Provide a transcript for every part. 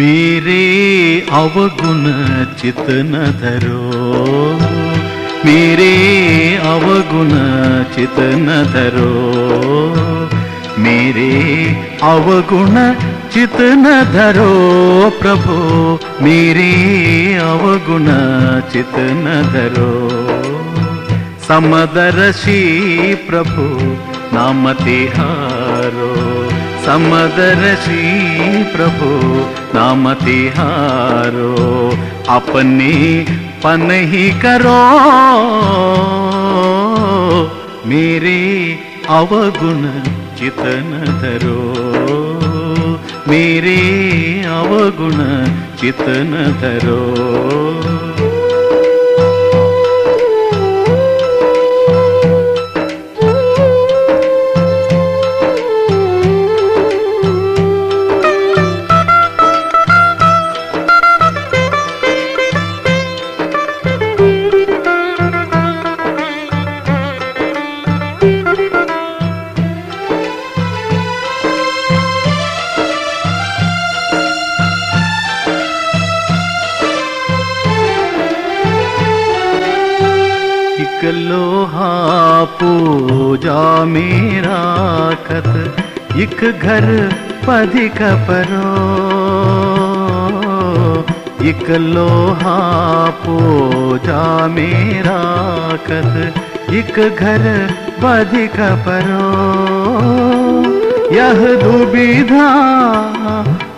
मेरे अवगुण चित न धरो मेरे अवगुण चित न धरो मेरे अवगुण चित न धरो प्रभु मेरे अवगुण चित न धरो समदर्शी प्रभु नाम तिहारो समदर्शी प्रभु नाम तिहारो अपने पन ही करो मेरे अवगुण चितन धरो मेरे अवगुण चितन धरो एक लोहा पूजा मेरा खत। एक घर पधिक परो। एक लोहा पूजा मेरा खत। एक घर पधिक परो। यह दुविधा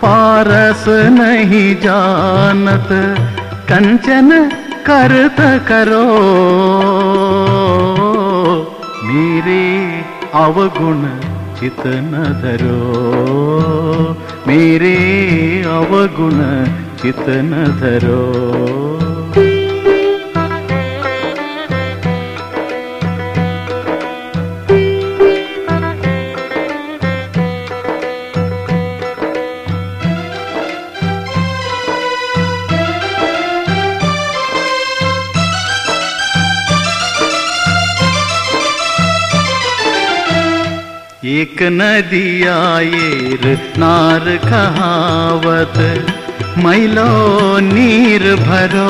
पारस नहीं जानत। कंचन करत करो मेरे अवगुण चित न धरो मेरे अवगुण चित न धरो एक नदिया येर नार कहावत, मैलो नीर भरो।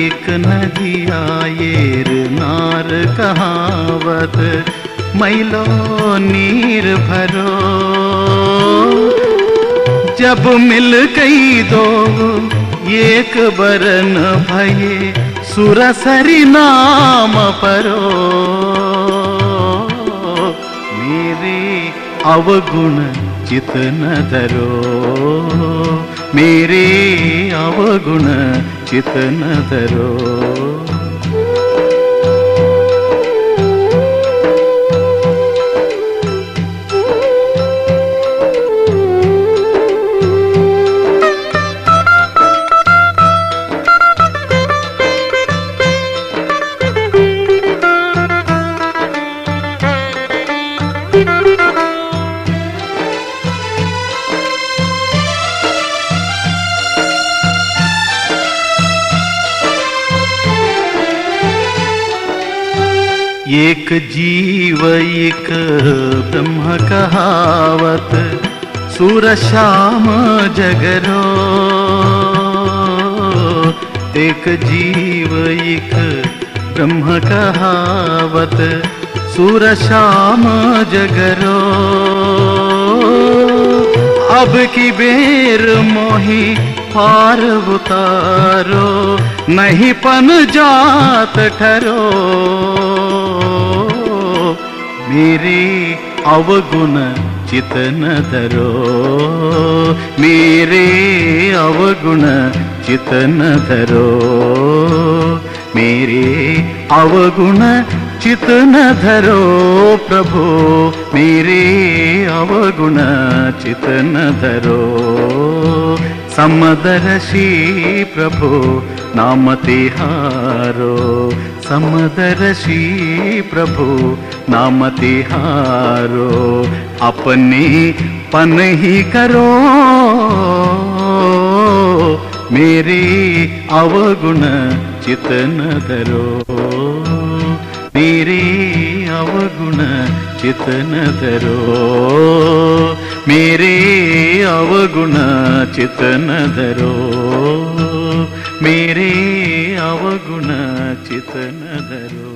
एक नदिया येर नार कहावत, मैलो नीर भरो। जब मिल गई दो एक बरन भये, सुरसरी नाम परो। मेरे अवगुण चित न धरो मेरे अवगुण चित न धरो एक जीव, एक ब्रह्म कहावत, सुर श्याम जगरो। एक जीव, एक ब्रह्म कहावत, सुर श्याम जगरो। अब की बेर मोही पार उतारो, नहीं पन जात ठरो। मेरे अवगुण चित न धरो मेरे अवगुण चित न धरो मेरे अवगुण चित न धरो प्रभु मेरे अवगुण चित न धरो समदर्शी प्रभु नाम तिहारो समदर्शी प्रभु नाम तिहारो अपने पन ही करो मेरे अवगुण चितन धरो मेरे अवगुण चितन धरो ಅವಗುಣ ಚಿತನದರೋ ಮೇರೆ ಅವಗುಣ ಚಿತನದರೋ